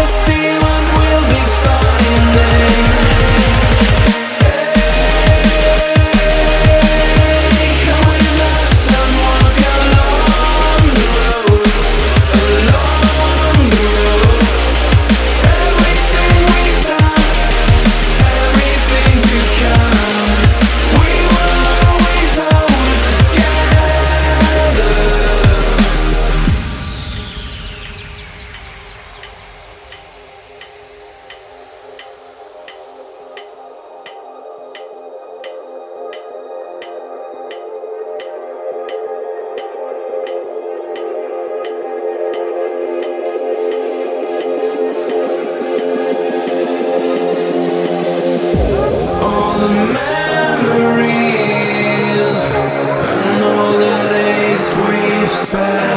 the man back.